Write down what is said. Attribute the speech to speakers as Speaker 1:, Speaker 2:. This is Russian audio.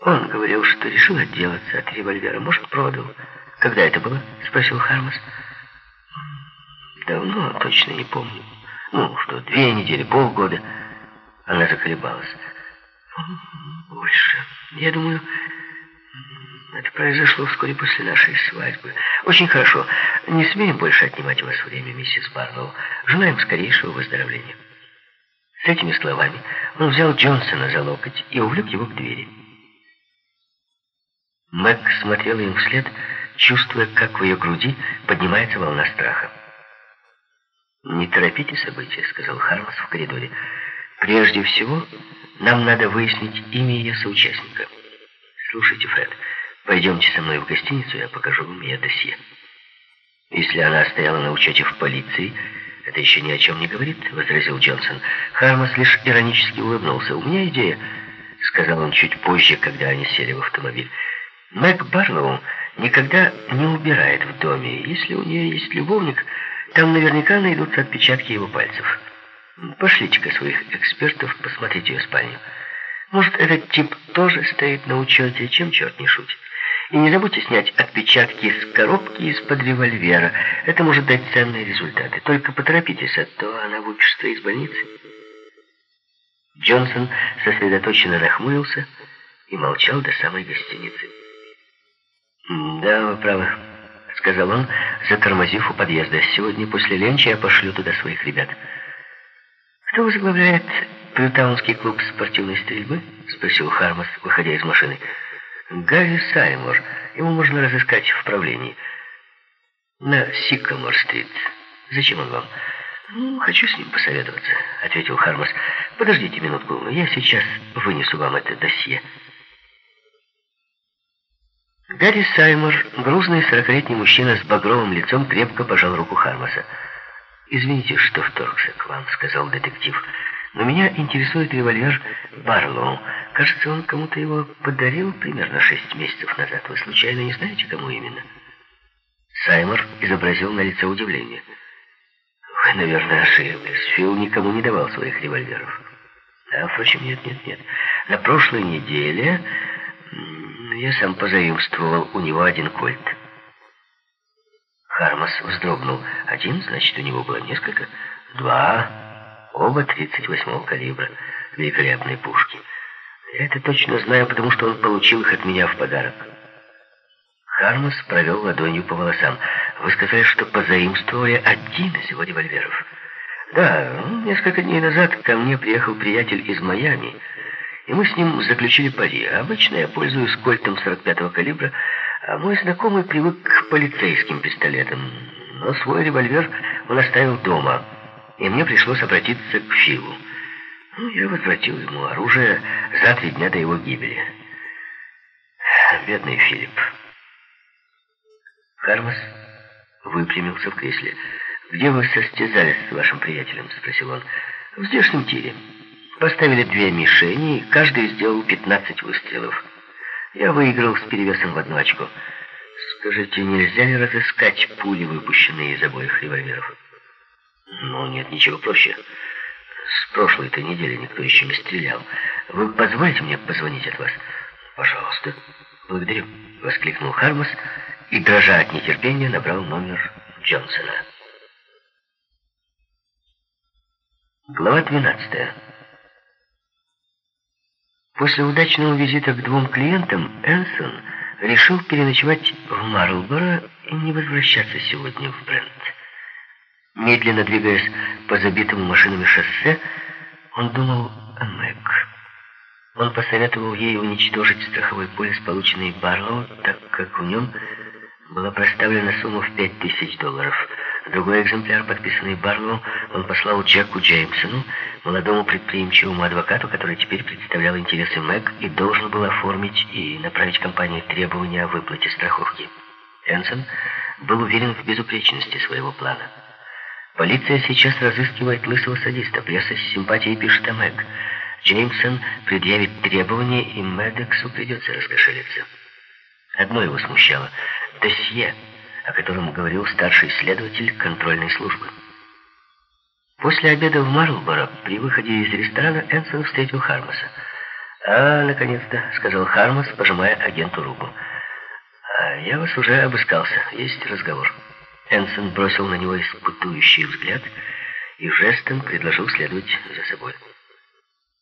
Speaker 1: Он говорил, что решил отделаться от револьвера. Может, продал. Когда это было? Спросил Хармас. Давно, точно не помню. Ну, что, две недели, полгода. Она заколебалась. Больше. Я думаю, это произошло вскоре после нашей свадьбы. Очень хорошо. Не смеем больше отнимать у вас время, миссис Барлоу. Желаем скорейшего выздоровления. С этими словами он взял Джонсона за локоть и увлек его к двери. Мэг смотрела им вслед, чувствуя, как в ее груди поднимается волна страха. «Не торопите события», — сказал Хармас в коридоре. «Прежде всего, нам надо выяснить имя ее соучастника. Слушайте, Фред, пойдемте со мной в гостиницу, я покажу вам ее досье». Если она стояла на учете в полиции, это еще ни о чем не говорит, возразил Джонсон. Хармас лишь иронически улыбнулся. У меня идея, сказал он чуть позже, когда они сели в автомобиль. Мэг Барлоу никогда не убирает в доме. Если у нее есть любовник, там наверняка найдутся отпечатки его пальцев. Пошлите-ка своих экспертов посмотреть ее спальню. Может, этот тип тоже стоит на учете, чем черт не шутит. И не забудьте снять отпечатки с коробки из-под револьвера. Это может дать ценные результаты. Только поторопитесь, а то она выпишется из больницы. Джонсон сосредоточенно нахмурился и молчал до самой гостиницы. «Да, вы правы», — сказал он, затормозив у подъезда. «Сегодня после ленча я пошлю туда своих ребят». «Кто возглавляет Плютаунский клуб спортивной стрельбы?» — спросил Хармас, выходя из машины. «Гарри Саймор. Его можно разыскать в правлении. На Сикамор-стрит. Зачем он вам?» «Ну, хочу с ним посоветоваться», — ответил Хармас. «Подождите минутку, я сейчас вынесу вам это досье». Гарри Саймор, грузный сорокалетний мужчина с багровым лицом, крепко пожал руку Хармаса. «Извините, что вторгся к вам», — сказал детектив. «Но меня интересует револьвер Барлоу. Кажется, он кому-то его подарил примерно шесть месяцев назад. Вы случайно не знаете, кому именно?» Саймор изобразил на лице удивление. «Вы, наверное, ошиблись. Фил никому не давал своих револьверов». «А, впрочем, нет, нет, нет. На прошлой неделе я сам позаимствовал у него один кольт. Хармас вздрогнул. Один, значит, у него было несколько? Два. Оба 38-го калибра. Великолепные пушки. Я это точно знаю, потому что он получил их от меня в подарок. Хармас провел ладонью по волосам. Вы сказали, что позаимствовали один из его револьверов. Да, несколько дней назад ко мне приехал приятель из Майами и мы с ним заключили пари. Обычно я пользуюсь кольтом 45-го калибра, а мой знакомый привык к полицейским пистолетам. Но свой револьвер он оставил дома, и мне пришлось обратиться к Филу. Ну, я возвратил ему оружие за три дня до его гибели. Бедный Филипп. Хармас выпрямился в кресле. «Где вы состязались с вашим приятелем?» — спросил он. «В здешнем тире». Поставили две мишени, каждый сделал 15 выстрелов. Я выиграл с перевесом в одну очко. Скажите, нельзя ли разыскать пули, выпущенные из обоих револьверов? Ну, нет, ничего проще. С прошлой-то недели никто еще не стрелял. Вы позволите мне позвонить от вас? Пожалуйста. Благодарю, воскликнул Хармас и, дрожа от нетерпения, набрал номер Джонсона. Глава 12. После удачного визита к двум клиентам Энсон решил переночевать в Марлборо и не возвращаться сегодня в Брент. Медленно двигаясь по забитому машинами шоссе, он думал о Мэг. Он посоветовал ей уничтожить страховой полис, полученный Барлоу, так как в нем была проставлена сумма в пять тысяч долларов – Другой экземпляр, подписанный Барлоу, он послал Джеку Джеймсону, молодому предприимчивому адвокату, который теперь представлял интересы Мэг и должен был оформить и направить компании требования о выплате страховки. Энсон был уверен в безупречности своего плана. Полиция сейчас разыскивает лысого садиста. Пресса с симпатией пишет о Мэг. Джеймсон предъявит требования, и Мэддексу придется раскошелиться. Одно его смущало — досье — о котором говорил старший следователь контрольной службы. После обеда в Марлборо при выходе из ресторана Энсон встретил Хармаса. «А, наконец-то», — сказал Хармас, пожимая агенту руку. «А я вас уже обыскался. Есть разговор». Энсон бросил на него испытующий взгляд и жестом предложил следовать за собой.